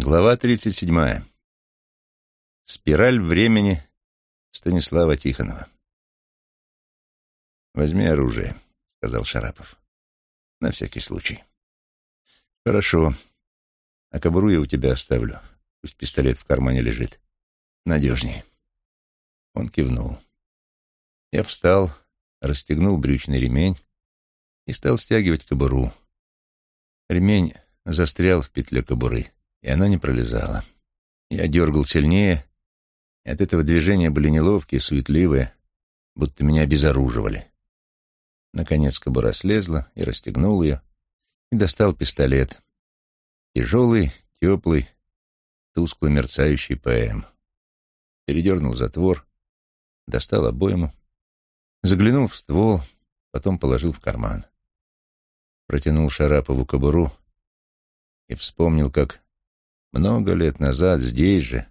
Глава 37. Спираль времени Станислава Тихонова. «Возьми оружие», — сказал Шарапов. «На всякий случай». «Хорошо. А кобуру я у тебя оставлю. Пусть пистолет в кармане лежит. Надежнее». Он кивнул. Я встал, расстегнул брючный ремень и стал стягивать кобуру. Ремень застрял в петле кобуры и она не пролезала. Я дергал сильнее, и от этого движения были неловкие, суетливые, будто меня обезоруживали. Наконец кобура слезла и расстегнул ее, и достал пистолет. Тяжелый, теплый, тускло мерцающий ПМ. Передернул затвор, достал обойму, заглянул в ствол, потом положил в карман. Протянул Шарапову кобуру и вспомнил, как много лет назад здесь же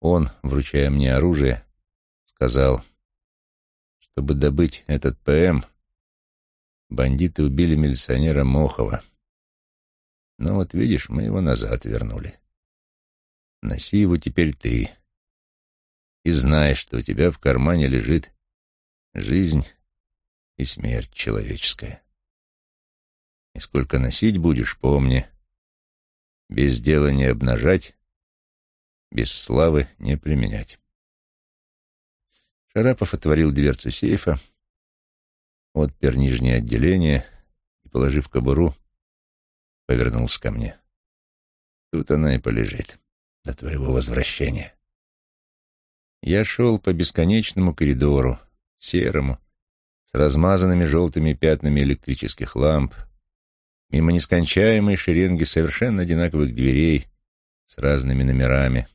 он, вручая мне оружие, сказал, чтобы добыть этот ПМ, бандиты убили милиционера Мохова. Но вот видишь, мы его назад вернули. Носи его теперь ты. И знай, что у тебя в кармане лежит жизнь и смерть человеческая. И сколько носить будешь, помни, без дела не обнажать, без славы не применять. Шарапов отворил дверцу сейфа, отпер нижнее отделение и, положив кобуру, повернулся ко мне. Тут она и полежит до твоего возвращения. Я шел по бесконечному коридору, серому, с размазанными желтыми пятнами электрических ламп, мимо нескончаемой шеренги совершенно одинаковых дверей с разными номерами.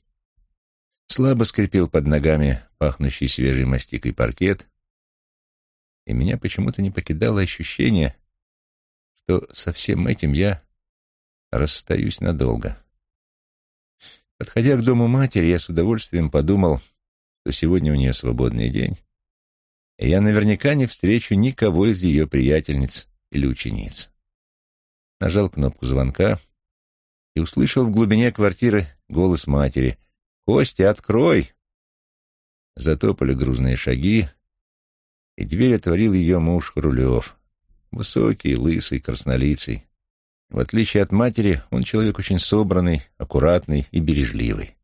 Слабо скрипел под ногами пахнущий свежей мастикой паркет, и меня почему-то не покидало ощущение, что со всем этим я расстаюсь надолго. Подходя к дому матери, я с удовольствием подумал, что сегодня у нее свободный день, и я наверняка не встречу никого из ее приятельниц или учениц нажал кнопку звонка и услышал в глубине квартиры голос матери. «Костя, открой!» Затопали грузные шаги, и дверь отворил ее муж Хрулев. Высокий, лысый, краснолицый. В отличие от матери, он человек очень собранный, аккуратный и бережливый.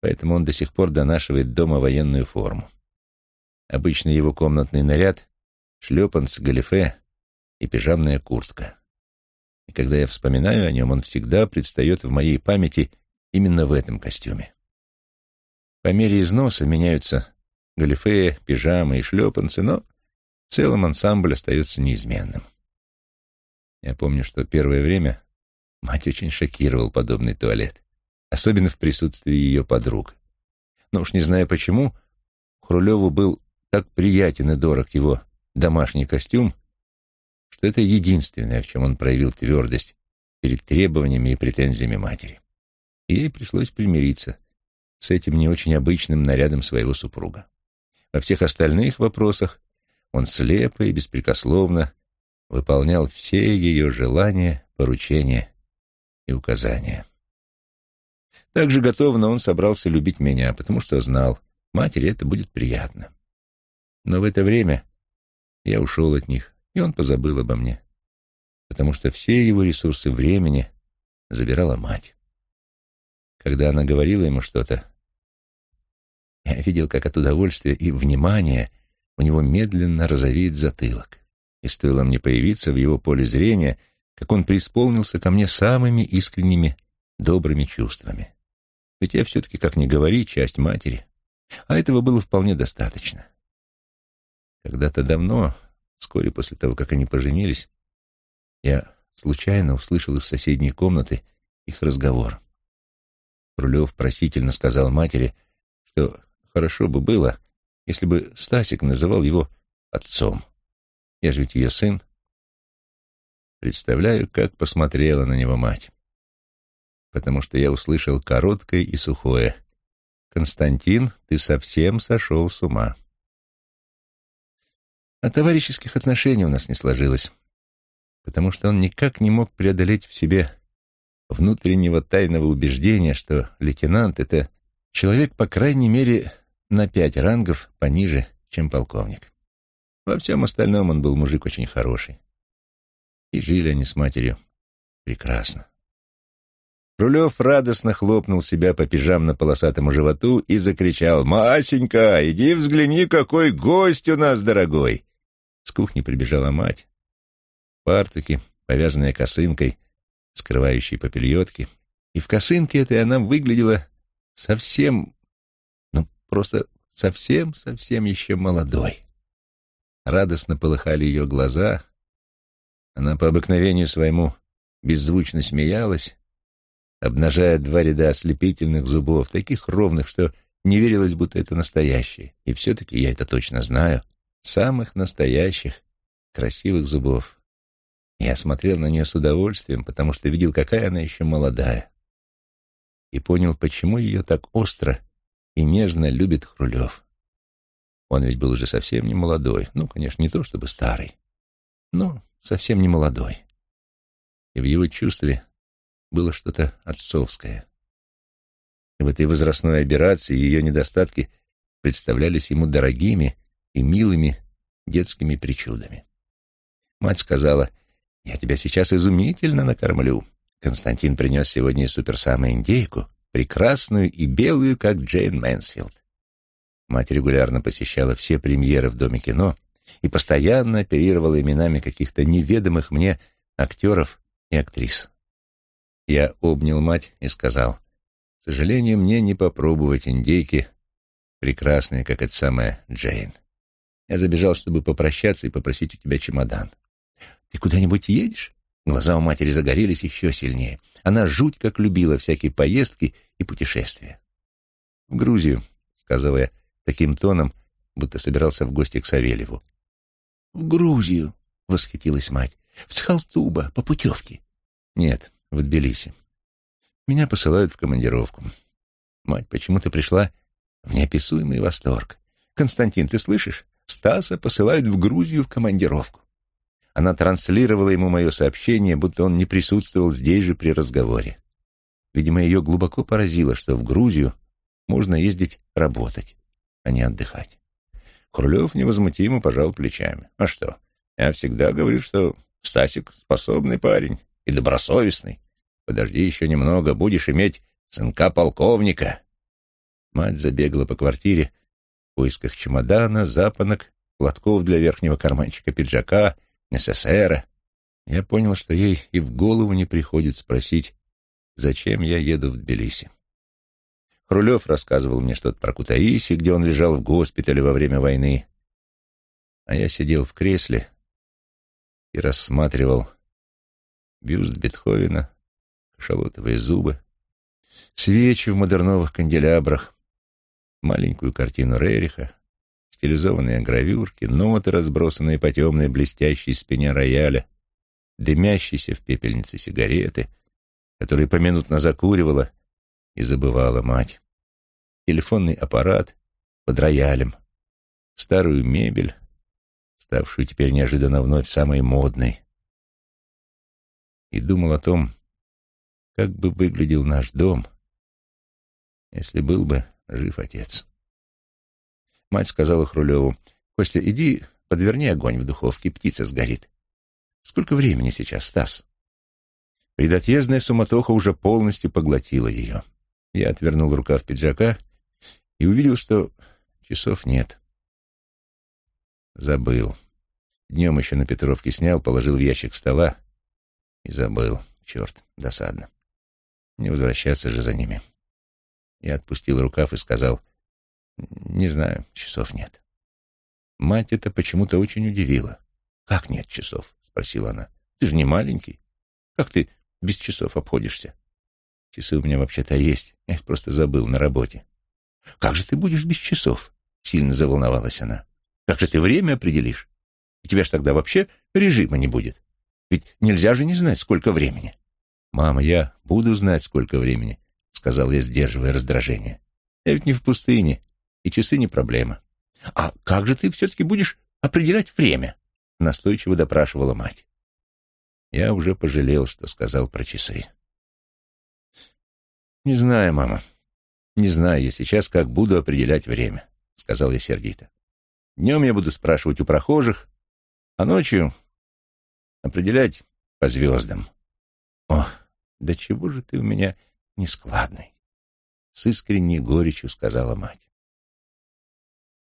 Поэтому он до сих пор донашивает дома военную форму. Обычно его комнатный наряд — шлепанц, галифе и пижамная куртка и когда я вспоминаю о нем, он всегда предстает в моей памяти именно в этом костюме. По мере износа меняются галифе, пижамы и шлепанцы, но в целом ансамбль остается неизменным. Я помню, что первое время мать очень шокировал подобный туалет, особенно в присутствии ее подруг. Но уж не знаю почему, Хрулеву был так приятен и дорог его домашний костюм, что это единственное, в чем он проявил твердость перед требованиями и претензиями матери. И ей пришлось примириться с этим не очень обычным нарядом своего супруга. Во всех остальных вопросах он слепо и беспрекословно выполнял все ее желания, поручения и указания. Также готовно он собрался любить меня, потому что знал, матери это будет приятно. Но в это время я ушел от них, и он позабыл обо мне, потому что все его ресурсы времени забирала мать. Когда она говорила ему что-то, я видел, как от удовольствия и внимания у него медленно розовеет затылок. И стоило мне появиться в его поле зрения, как он преисполнился ко мне самыми искренними добрыми чувствами. Ведь я все-таки, как ни говори, часть матери, а этого было вполне достаточно. Когда-то давно, Вскоре после того, как они поженились, я случайно услышал из соседней комнаты их разговор. Рулев просительно сказал матери, что хорошо бы было, если бы Стасик называл его отцом. Я же ведь ее сын. Представляю, как посмотрела на него мать. Потому что я услышал короткое и сухое. «Константин, ты совсем сошел с ума». А товарищеских отношений у нас не сложилось, потому что он никак не мог преодолеть в себе внутреннего тайного убеждения, что лейтенант — это человек, по крайней мере, на пять рангов пониже, чем полковник. Во всем остальном он был мужик очень хороший. И жили они с матерью прекрасно. Рулев радостно хлопнул себя по пижамно-полосатому животу и закричал «Масенька, иди взгляни, какой гость у нас дорогой!» С кухни прибежала мать. Партуки, повязанная косынкой, скрывающей попельотки. И в косынке этой она выглядела совсем, ну, просто совсем-совсем еще молодой. Радостно полыхали ее глаза. Она по обыкновению своему беззвучно смеялась, обнажая два ряда ослепительных зубов, таких ровных, что не верилось, будто это настоящие. И все-таки я это точно знаю. Самых настоящих, красивых зубов. Я смотрел на нее с удовольствием, потому что видел, какая она еще молодая. И понял, почему ее так остро и нежно любит Хрулев. Он ведь был уже совсем не молодой. Ну, конечно, не то чтобы старый, но совсем не молодой. И в его чувстве было что-то отцовское. И в этой возрастной операции ее недостатки представлялись ему дорогими и милыми детскими причудами. Мать сказала, «Я тебя сейчас изумительно накормлю. Константин принес сегодня суперсамую индейку, прекрасную и белую, как Джейн Мэнсфилд». Мать регулярно посещала все премьеры в Доме кино и постоянно оперировала именами каких-то неведомых мне актеров и актрис. Я обнял мать и сказал, «К сожалению, мне не попробовать индейки, прекрасной, как эта самая Джейн. Я забежал, чтобы попрощаться и попросить у тебя чемодан. Ты куда-нибудь едешь?» Глаза у матери загорелись еще сильнее. Она жуть как любила всякие поездки и путешествия. «В Грузию», — сказал я таким тоном, будто собирался в гости к Савельеву. «В Грузию», — восхитилась мать. «В Цхалтуба, по путевке». «Нет, в Тбилиси. Меня посылают в командировку. Мать почему-то пришла в неописуемый восторг. «Константин, ты слышишь? Стаса посылают в Грузию в командировку». Она транслировала ему мое сообщение, будто он не присутствовал здесь же при разговоре. Видимо, ее глубоко поразило, что в Грузию можно ездить работать, а не отдыхать. Хрулев невозмутимо пожал плечами. «А что? Я всегда говорил, что Стасик способный парень и добросовестный. Подожди еще немного, будешь иметь сынка полковника. Мать забегала по квартире поисках чемодана, запонок, платков для верхнего карманчика пиджака, НССР. Я понял, что ей и в голову не приходит спросить, зачем я еду в Тбилиси. Хрулев рассказывал мне что-то про Кутаиси, где он лежал в госпитале во время войны. А я сидел в кресле и рассматривал бюст Бетховена, кашалотовые зубы, свечи в модерновых канделябрах, маленькую картину Рериха, стилизованные гравюрки, ноты, разбросанные по темной блестящей спине рояля, дымящиеся в пепельнице сигареты, которые поминутно закуривала и забывала мать, телефонный аппарат под роялем, старую мебель, ставшую теперь неожиданно вновь самой модной, и думал о том, как бы выглядел наш дом, если был бы жив отец. Мать сказала Хрулеву, «Костя, иди подверни огонь в духовке, птица сгорит». «Сколько времени сейчас, Стас?» Предотъездная суматоха уже полностью поглотила ее. Я отвернул рукав пиджака и увидел, что часов нет. Забыл. Днем еще на Петровке снял, положил в ящик стола и забыл. Черт, досадно. Не возвращаться же за ними. Я отпустил рукав и сказал, «Не знаю, часов нет». Мать это почему-то очень удивила. «Как нет часов?» — спросила она. «Ты же не маленький. Как ты без часов обходишься?» «Часы у меня вообще-то есть. Я их просто забыл на работе». «Как же ты будешь без часов?» — сильно заволновалась она. «Как же ты время определишь? У тебя ж тогда вообще режима не будет. Ведь нельзя же не знать, сколько времени». «Мама, я буду знать, сколько времени», — сказал я, сдерживая раздражение. «Я ведь не в пустыне, и часы не проблема». «А как же ты все-таки будешь определять время?» — настойчиво допрашивала мать. Я уже пожалел, что сказал про часы. «Не знаю, мама. Не знаю я сейчас, как буду определять время», — сказал я сердито. «Днем я буду спрашивать у прохожих, а ночью определять по звездам». «Ох, да чего же ты у меня нескладный!» — с искренней горечью сказала мать.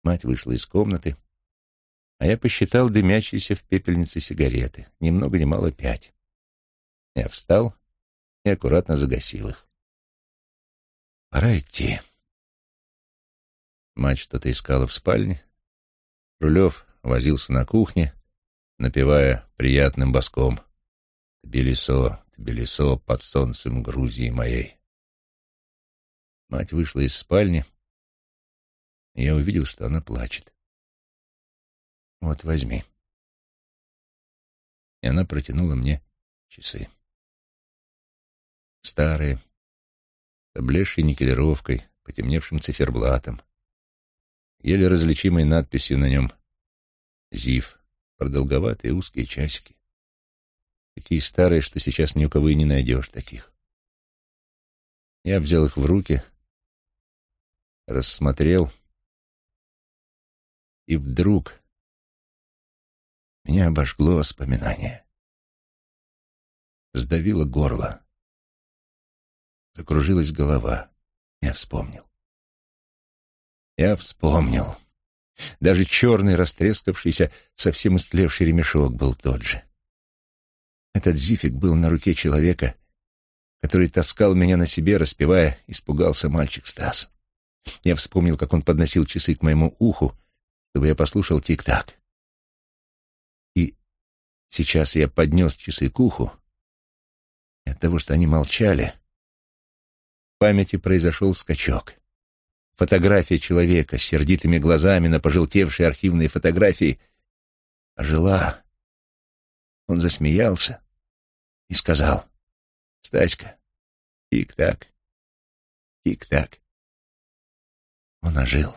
Мать вышла из комнаты, а я посчитал дымящиеся в пепельнице сигареты, ни много ни мало пять. Я встал и аккуратно загасил их. Пора идти. Мать что-то искала в спальне. Рулев возился на кухне, напевая приятным боском «Тбилисо, Тбилисо под солнцем Грузии моей». Мать вышла из спальни, и я увидел, что она плачет. «Вот, возьми». И она протянула мне часы. Старые, с облезшей никелировкой, потемневшим циферблатом, еле различимой надписью на нем «ЗИФ», продолговатые узкие часики. Такие старые, что сейчас ни у кого и не найдешь таких. Я взял их в руки, рассмотрел, и вдруг меня обожгло воспоминание. Сдавило горло. Закружилась голова. Я вспомнил. Я вспомнил. Даже черный, растрескавшийся, совсем истлевший ремешок был тот же. Этот зифик был на руке человека, который таскал меня на себе, распевая «Испугался мальчик Стас». Я вспомнил, как он подносил часы к моему уху, чтобы я послушал тик-так. И сейчас я поднес часы к уху, и от того, что они молчали, в памяти произошел скачок. Фотография человека с сердитыми глазами на пожелтевшей архивной фотографии ожила. Он засмеялся и сказал, «Стаська, тик-так, тик-так». Он ожил.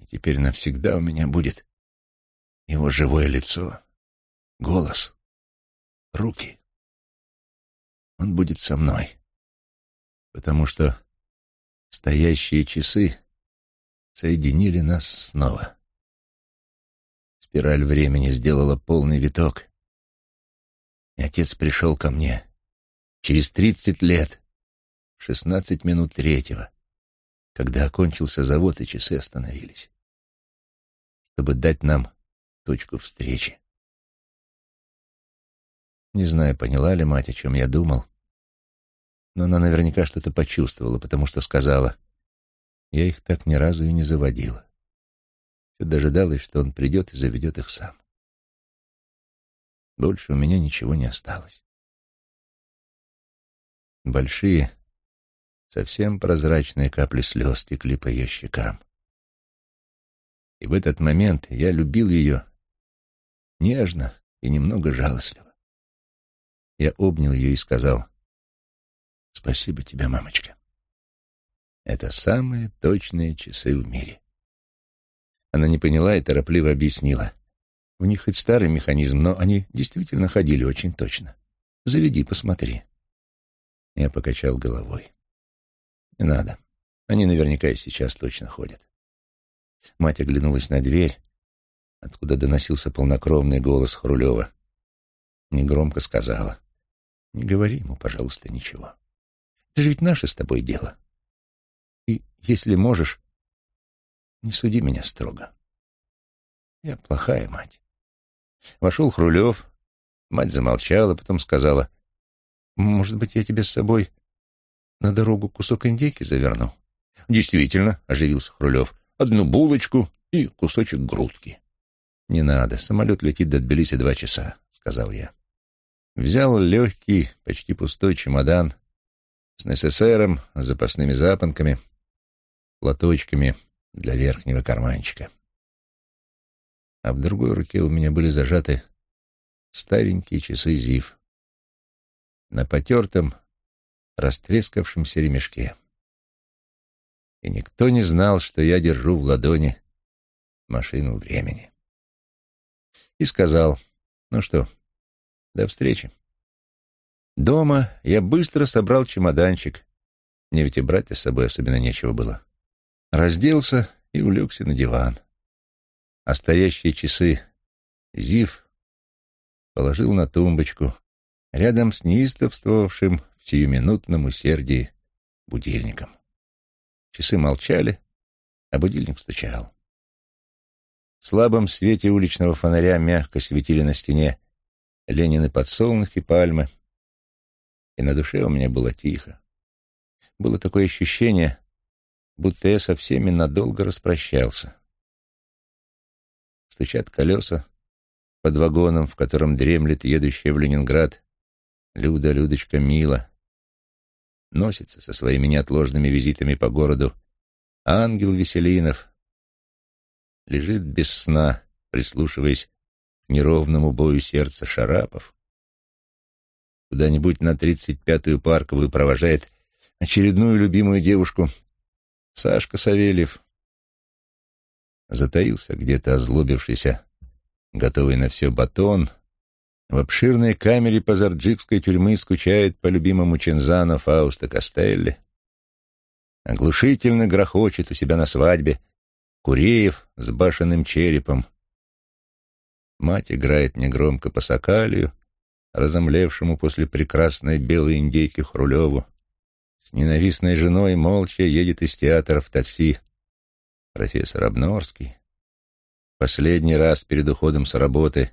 И теперь навсегда у меня будет его живое лицо, голос, руки. Он будет со мной потому что стоящие часы соединили нас снова. Спираль времени сделала полный виток, и отец пришел ко мне через тридцать лет, шестнадцать минут третьего, когда окончился завод и часы остановились, чтобы дать нам точку встречи. Не знаю, поняла ли мать, о чем я думал, но она наверняка что-то почувствовала, потому что сказала, я их так ни разу и не заводила. Все дожидалась, что он придет и заведет их сам. Больше у меня ничего не осталось. Большие, совсем прозрачные капли слез текли по ее щекам. И в этот момент я любил ее нежно и немного жалостливо. Я обнял ее и сказал, Спасибо тебе, мамочка. Это самые точные часы в мире. Она не поняла и торопливо объяснила. У них хоть старый механизм, но они действительно ходили очень точно. Заведи, посмотри. Я покачал головой. Не надо. Они наверняка и сейчас точно ходят. Мать оглянулась на дверь, откуда доносился полнокровный голос Хрулева. Негромко сказала. Не говори ему, пожалуйста, ничего. Это же ведь наше с тобой дело. И, если можешь, не суди меня строго. Я плохая мать. Вошел Хрулев, мать замолчала, потом сказала, «Может быть, я тебе с собой на дорогу кусок индейки заверну?» «Действительно», — оживился Хрулев, «одну булочку и кусочек грудки». «Не надо, самолет летит до Тбилиси два часа», — сказал я. Взял легкий, почти пустой чемодан, с НССРом, запасными запонками, платочками для верхнего карманчика. А в другой руке у меня были зажаты старенькие часы ЗИФ на потертом, растрескавшемся ремешке. И никто не знал, что я держу в ладони машину времени. И сказал, ну что, до встречи. Дома я быстро собрал чемоданчик, Мне ведь и брать с собой особенно нечего было. Разделся и улегся на диван. А стоящие часы Зив положил на тумбочку рядом с неистовствовавшим в сиюминутном усердии будильником. Часы молчали, а будильник стучал. В слабом свете уличного фонаря мягко светили на стене Ленины подсолнухи, пальмы, и на душе у меня было тихо. Было такое ощущение, будто я со всеми надолго распрощался. Стучат колеса под вагоном, в котором дремлет едущая в Ленинград Люда, Людочка, Мила. Носится со своими неотложными визитами по городу ангел Веселинов, лежит без сна, прислушиваясь к неровному бою сердца Шарапов. Куда-нибудь на тридцать пятую парковую провожает очередную любимую девушку Сашка Савельев. Затаился где-то озлобившийся, готовый на все батон. В обширной камере позарджикской тюрьмы скучает по любимому Чензану Фауста Костелли. Оглушительно грохочет у себя на свадьбе Куреев с башенным черепом. Мать играет негромко по сокалию, разомлевшему после прекрасной белой индейки Хрулеву. С ненавистной женой молча едет из театра в такси профессор Обнорский. Последний раз перед уходом с работы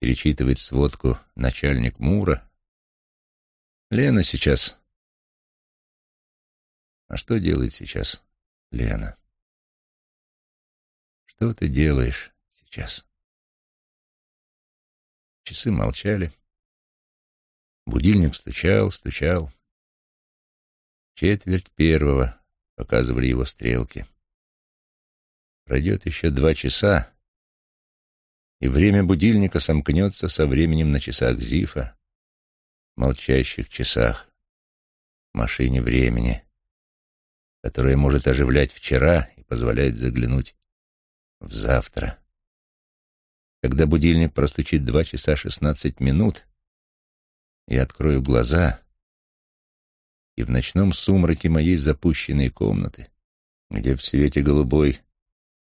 перечитывает сводку начальник Мура. Лена сейчас... А что делает сейчас Лена? Что ты делаешь сейчас? Часы молчали. Будильник стучал, стучал. Четверть первого, показывали его стрелки. Пройдет еще два часа, и время будильника сомкнется со временем на часах Зифа, молчащих часах, машине времени, которая может оживлять вчера и позволяет заглянуть в завтра. Когда будильник простучит два часа шестнадцать минут, я открою глаза, и в ночном сумраке моей запущенной комнаты, где в свете голубой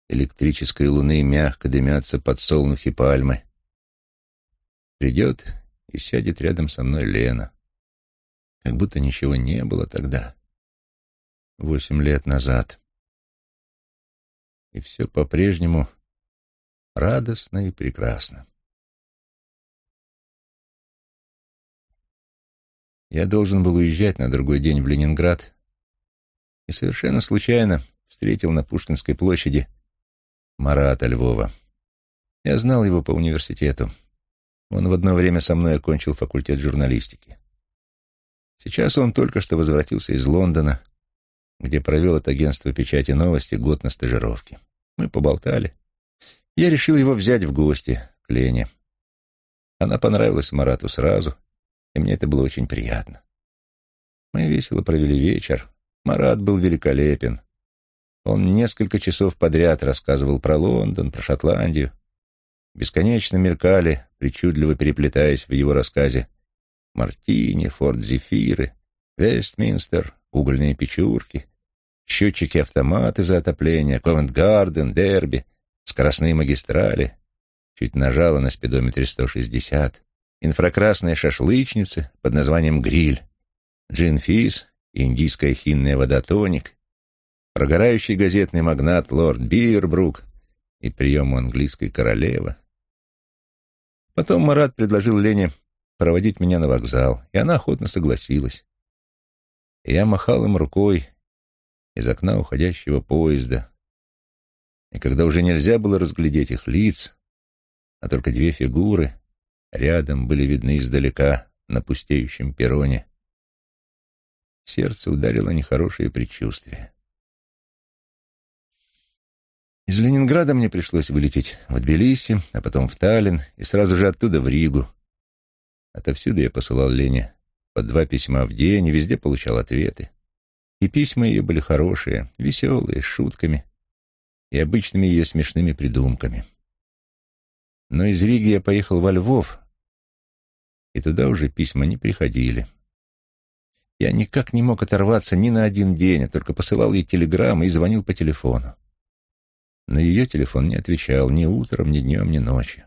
электрической луны мягко дымятся подсолнухи пальмы, придет и сядет рядом со мной Лена, как будто ничего не было тогда, восемь лет назад. И все по-прежнему радостно и прекрасно. Я должен был уезжать на другой день в Ленинград и совершенно случайно встретил на Пушкинской площади Марата Львова. Я знал его по университету. Он в одно время со мной окончил факультет журналистики. Сейчас он только что возвратился из Лондона, где провел от агентства печати новости год на стажировке. Мы поболтали. Я решил его взять в гости к Лене. Она понравилась Марату сразу, и мне это было очень приятно. Мы весело провели вечер. Марат был великолепен. Он несколько часов подряд рассказывал про Лондон, про Шотландию. Бесконечно мелькали, причудливо переплетаясь в его рассказе, Мартини, Форт Зефиры, Вестминстер, угольные печурки, счетчики-автоматы за отопление, Ковент-Гарден, Дерби, скоростные магистрали, чуть нажала на спидометре 160, инфракрасные шашлычницы под названием «Гриль», джин-фис, индийская хинная водотоник, прогорающий газетный магнат лорд Бивербрук и прием английской королевы. Потом Марат предложил Лене проводить меня на вокзал, и она охотно согласилась. И я махал им рукой из окна уходящего поезда, и когда уже нельзя было разглядеть их лиц, а только две фигуры рядом были видны издалека на пустеющем перроне, сердце ударило нехорошее предчувствие. Из Ленинграда мне пришлось вылететь в Тбилиси, а потом в Таллин и сразу же оттуда в Ригу. Отовсюду я посылал Лене по два письма в день и везде получал ответы. И письма ее были хорошие, веселые, с шутками и обычными ее смешными придумками. Но из Риги я поехал во Львов, и туда уже письма не приходили. Я никак не мог оторваться ни на один день, а только посылал ей телеграммы и звонил по телефону. Но ее телефон не отвечал ни утром, ни днем, ни ночью.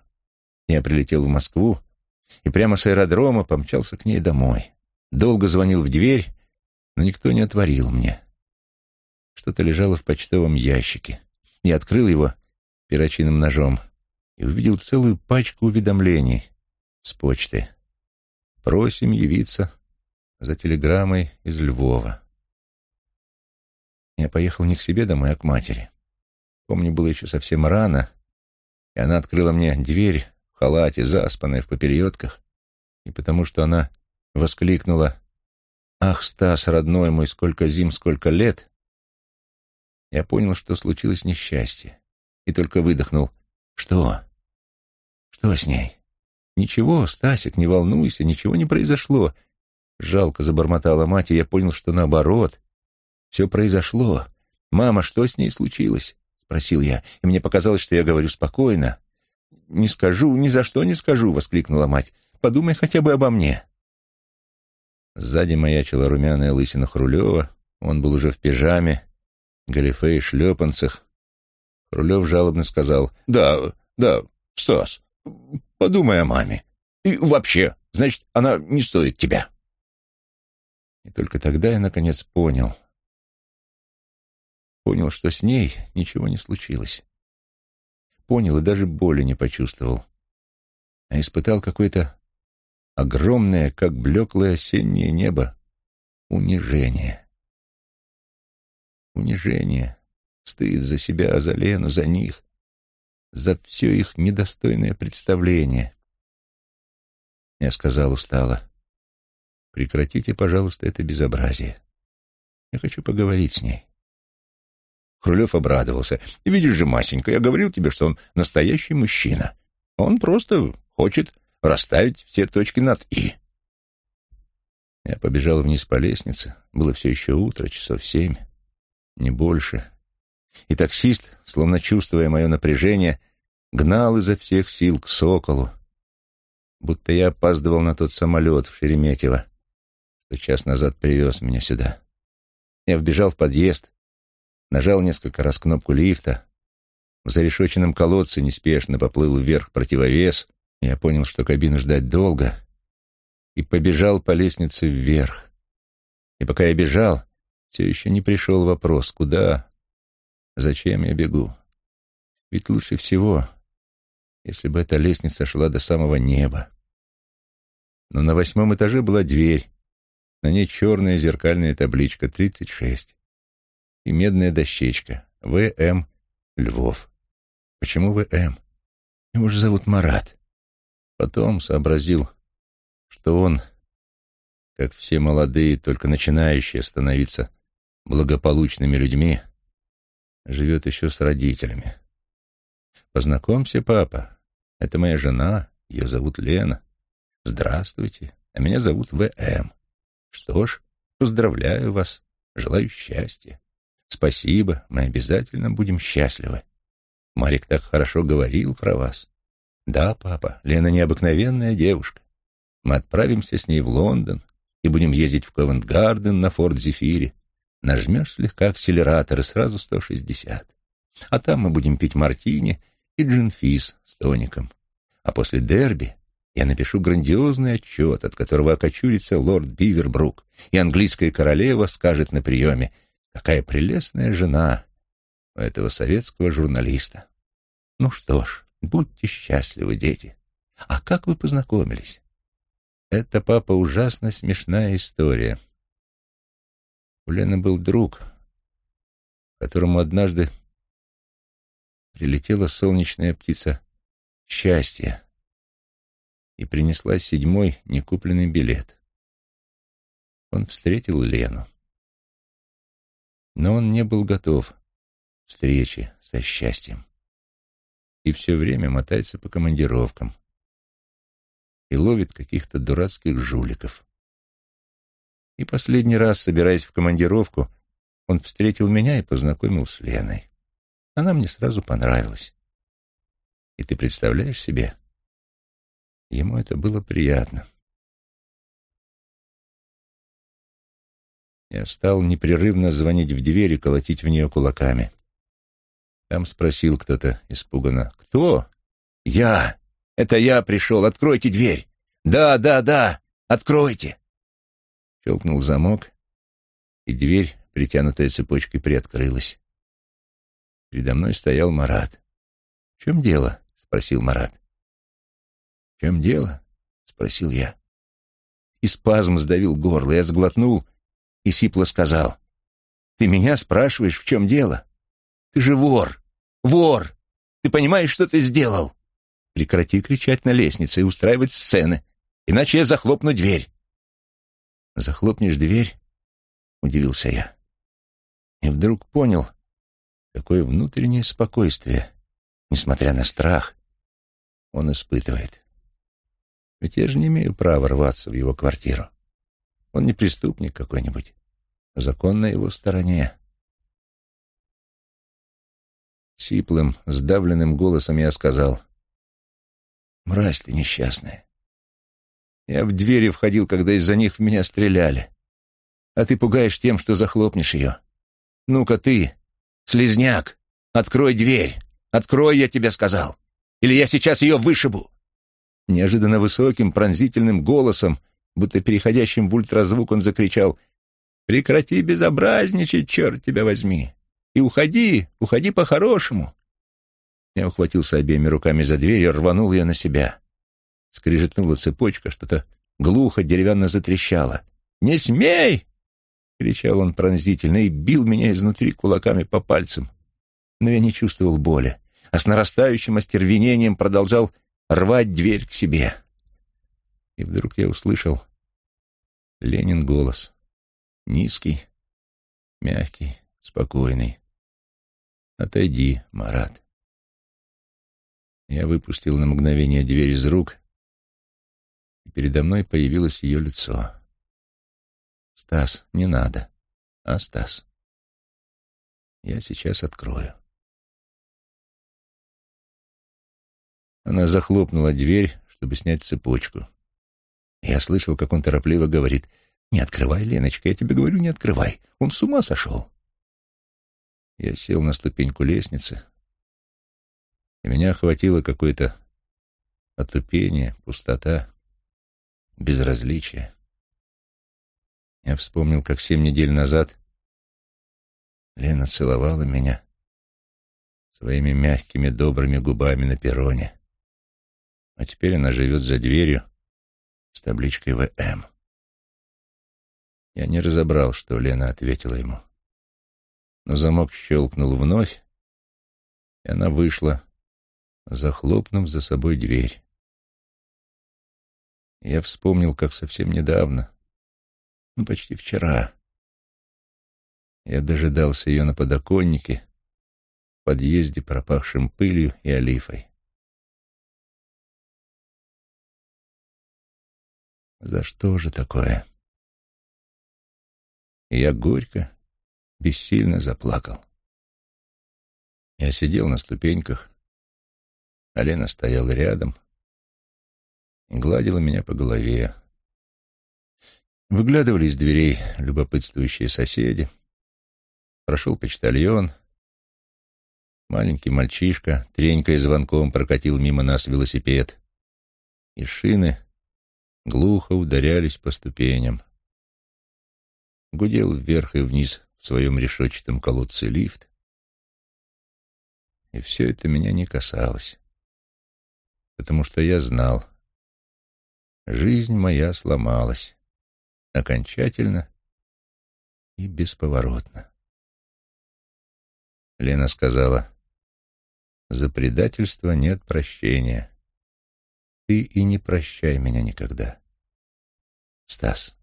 Я прилетел в Москву и прямо с аэродрома помчался к ней домой. Долго звонил в дверь, но никто не отворил мне. Что-то лежало в почтовом ящике. Я открыл его перочинным ножом и увидел целую пачку уведомлений с почты. Просим явиться за телеграммой из Львова. Я поехал не к себе домой, а к матери. Помню, было еще совсем рано, и она открыла мне дверь в халате, заспанная в поперетках, и потому что она воскликнула «Ах, Стас, родной мой, сколько зим, сколько лет!» Я понял, что случилось несчастье, и только выдохнул «Что? Что с ней?» «Ничего, Стасик, не волнуйся, ничего не произошло. Жалко забормотала мать, и я понял, что наоборот. Все произошло. «Мама, что с ней случилось?» — спросил я, и мне показалось, что я говорю спокойно. «Не скажу, ни за что не скажу», — воскликнула мать. «Подумай хотя бы обо мне». Сзади маячила румяная лысина Хрулева. Он был уже в пижаме, галифе и шлепанцах. Хрулев жалобно сказал. «Да, да, Стас, подумай о маме. И вообще, значит, она не стоит тебя». И только тогда я, наконец, понял. Понял, что с ней ничего не случилось. Понял и даже боли не почувствовал. А испытал какое-то огромное, как блеклое осеннее небо, унижение. Унижение. Стыд за себя, за Лену, за них, за все их недостойное представление. Я сказал устало. Прекратите, пожалуйста, это безобразие. Я хочу поговорить с ней. Хрулев обрадовался. «Видишь же, Масенька, я говорил тебе, что он настоящий мужчина. Он просто хочет расставить все точки над «и». Я побежал вниз по лестнице. Было все еще утро, часов семь, не больше. И таксист, словно чувствуя мое напряжение, гнал изо всех сил к «Соколу», будто я опаздывал на тот самолет в Шереметьево, что час назад привез меня сюда. Я вбежал в подъезд, нажал несколько раз кнопку лифта. В зарешоченном колодце неспешно поплыл вверх противовес. Я понял, что кабину ждать долго, и побежал по лестнице вверх. И пока я бежал, все еще не пришел вопрос, куда, зачем я бегу. Ведь лучше всего, если бы эта лестница шла до самого неба. Но на восьмом этаже была дверь, на ней черная зеркальная табличка 36 и медная дощечка В.М. Львов. Почему В.М.? Его же зовут Марат. Потом сообразил, что он, как все молодые, только начинающие становиться благополучными людьми, живет еще с родителями. Познакомься, папа. Это моя жена, ее зовут Лена. Здравствуйте, а меня зовут В.М. Что ж, поздравляю вас, желаю счастья. Спасибо, мы обязательно будем счастливы. Марик так хорошо говорил про вас. Да, папа, Лена необыкновенная девушка. Мы отправимся с ней в Лондон и будем ездить в Ковент-Гарден на Форд-Зефире. Нажмешь слегка акселератор и сразу 160. А там мы будем пить мартини и джинфис с тоником. А после дерби я напишу грандиозный отчет, от которого окочурится лорд Бивербрук, и английская королева скажет на приеме, какая прелестная жена у этого советского журналиста. Ну что ж, будьте счастливы, дети. А как вы познакомились? Это, папа, ужасно смешная история. У Лены был друг, которому однажды прилетела солнечная птица счастья и принесла седьмой некупленный билет. Он встретил Лену. Но он не был готов к встрече со счастьем. И все время мотается по командировкам и ловит каких-то дурацких жуликов. И последний раз, собираясь в командировку, он встретил меня и познакомил с Леной. Она мне сразу понравилась. И ты представляешь себе, ему это было приятно. Я стал непрерывно звонить в дверь и колотить в нее кулаками. Там спросил кто-то испуганно. «Кто?» «Я! Это я пришел! Откройте дверь!» «Да, да, да! Откройте!» Щелкнул замок, и дверь, притянутая цепочкой, приоткрылась. Передо мной стоял Марат. «В чем дело?» — спросил Марат. «В чем дело?» — спросил я. И спазм сдавил горло. Я сглотнул и сипло сказал. «Ты меня спрашиваешь, в чем дело? Ты же вор! Вор! Ты понимаешь, что ты сделал?» «Прекрати кричать на лестнице и устраивать сцены, иначе я захлопну дверь». «Захлопнешь дверь?» — удивился я. И вдруг понял, какое внутреннее спокойствие, несмотря на страх, он испытывает. Ведь я же не имею права рваться в его квартиру. Он не преступник какой-нибудь. Закон на его стороне. Сиплым, сдавленным голосом я сказал. «Мразь ты несчастная. Я в двери входил, когда из-за них в меня стреляли. А ты пугаешь тем, что захлопнешь ее. Ну-ка ты, слезняк, открой дверь. Открой, я тебе сказал. Или я сейчас ее вышибу неожиданно высоким, пронзительным голосом, будто переходящим в ультразвук, он закричал «Прекрати безобразничать, черт тебя возьми! И уходи, уходи по-хорошему!» Я ухватился обеими руками за дверь и рванул ее на себя. Скрижетнула цепочка, что-то глухо, деревянно затрещало. «Не смей!» — кричал он пронзительно и бил меня изнутри кулаками по пальцам. Но я не чувствовал боли, а с нарастающим остервенением продолжал рвать дверь к себе. И вдруг я услышал Ленин голос. Низкий, мягкий, спокойный. «Отойди, Марат». Я выпустил на мгновение дверь из рук, и передо мной появилось ее лицо. «Стас, не надо. А, Стас, я сейчас открою». Она захлопнула дверь, чтобы снять цепочку. Я слышал, как он торопливо говорит, «Не открывай, Леночка, я тебе говорю, не открывай. Он с ума сошел». Я сел на ступеньку лестницы, и меня охватило какое-то отупение, пустота, безразличие. Я вспомнил, как семь недель назад Лена целовала меня своими мягкими добрыми губами на перроне. А теперь она живет за дверью с табличкой «ВМ». Я не разобрал, что Лена ответила ему. Но замок щелкнул вновь, и она вышла, захлопнув за собой дверь. Я вспомнил, как совсем недавно, ну, почти вчера, я дожидался ее на подоконнике, в подъезде, пропахшим пылью и олифой. За что же такое? И я горько, бессильно заплакал. Я сидел на ступеньках, а Лена стояла рядом и гладила меня по голове. Выглядывали из дверей любопытствующие соседи. Прошел почтальон. Маленький мальчишка, тренькая звонком, прокатил мимо нас велосипед. И шины глухо ударялись по ступеням. Гудел вверх и вниз в своем решетчатом колодце лифт. И все это меня не касалось, потому что я знал, жизнь моя сломалась окончательно и бесповоротно. Лена сказала, «За предательство нет прощения. Ты и не прощай меня никогда. Стас.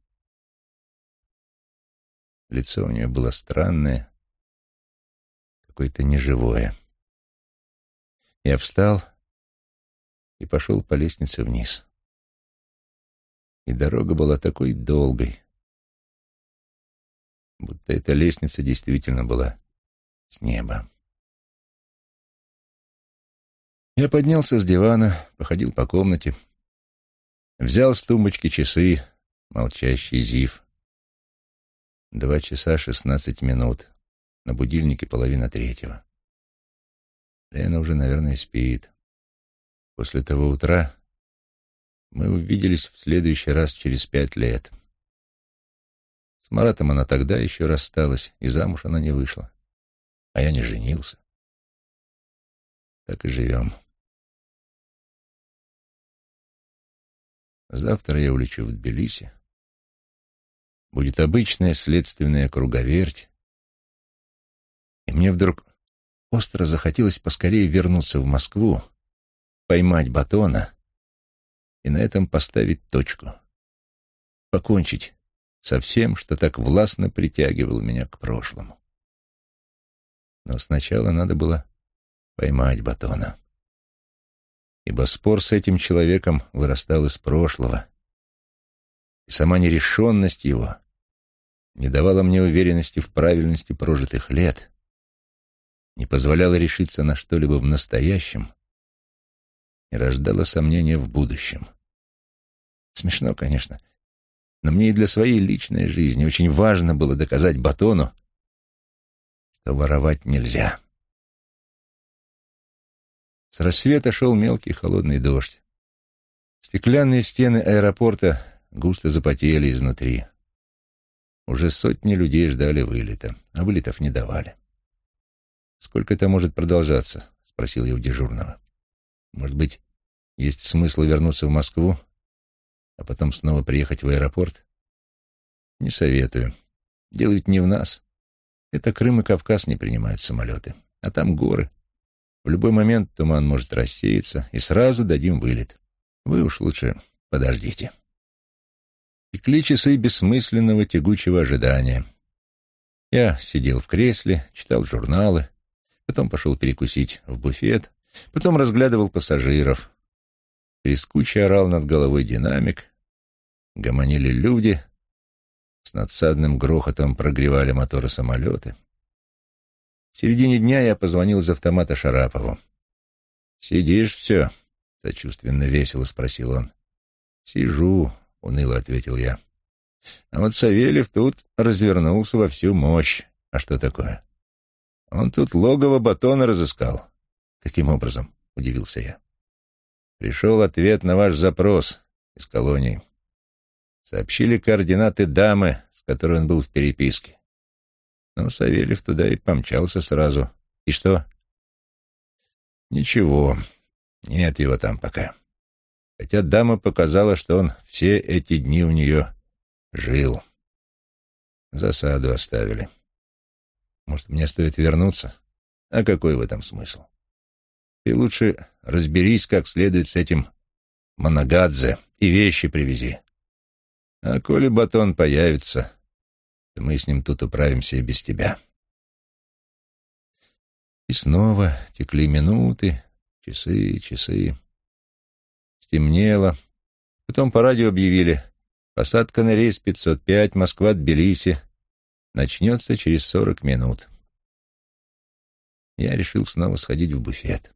Лицо у нее было странное, какое-то неживое. Я встал и пошел по лестнице вниз. И дорога была такой долгой, будто эта лестница действительно была с неба. Я поднялся с дивана, походил по комнате, взял с тумбочки часы, молчащий Зив. Два часа шестнадцать минут. На будильнике половина третьего. Лена уже, наверное, спит. После того утра мы увиделись в следующий раз через пять лет. С Маратом она тогда еще рассталась, и замуж она не вышла. А я не женился. Так и живем. Завтра я улечу в Тбилиси. Будет обычная следственная круговерть. И мне вдруг остро захотелось поскорее вернуться в Москву, поймать батона и на этом поставить точку. Покончить со всем, что так властно притягивало меня к прошлому. Но сначала надо было поймать батона. Ибо спор с этим человеком вырастал из прошлого, и сама нерешенность его не давала мне уверенности в правильности прожитых лет, не позволяла решиться на что-либо в настоящем и рождала сомнения в будущем. Смешно, конечно, но мне и для своей личной жизни очень важно было доказать Батону, что воровать нельзя. С рассвета шел мелкий холодный дождь. Стеклянные стены аэропорта густо запотели изнутри. Уже сотни людей ждали вылета, а вылетов не давали. «Сколько это может продолжаться?» — спросил я у дежурного. «Может быть, есть смысл вернуться в Москву, а потом снова приехать в аэропорт? Не советую. Ведь не в нас. Это Крым и Кавказ не принимают самолеты. А там горы. В любой момент туман может рассеяться, и сразу дадим вылет. Вы уж лучше подождите. Текли часы бессмысленного тягучего ожидания. Я сидел в кресле, читал журналы, потом пошел перекусить в буфет, потом разглядывал пассажиров, Трескуче орал над головой динамик, гомонили люди, с надсадным грохотом прогревали моторы самолеты. В середине дня я позвонил из автомата Шарапову. «Сидишь все?» — сочувственно весело спросил он. «Сижу», — уныло ответил я. А вот Савельев тут развернулся во всю мощь. А что такое? Он тут логово батона разыскал. Каким образом? — удивился я. Пришел ответ на ваш запрос из колонии. Сообщили координаты дамы, с которой он был в переписке. Но Савельев туда и помчался сразу. И что? Ничего, нет его там пока. Хотя дама показала, что он все эти дни у нее жил. Засаду оставили. Может, мне стоит вернуться? А какой в этом смысл? Ты лучше разберись как следует с этим Манагадзе и вещи привези. А коли батон появится, то мы с ним тут управимся и без тебя. И снова текли минуты, часы, часы. Стемнело. Потом по радио объявили «Посадка на рейс 505, Москва-Тбилиси. Начнется через сорок минут». Я решил снова сходить в буфет.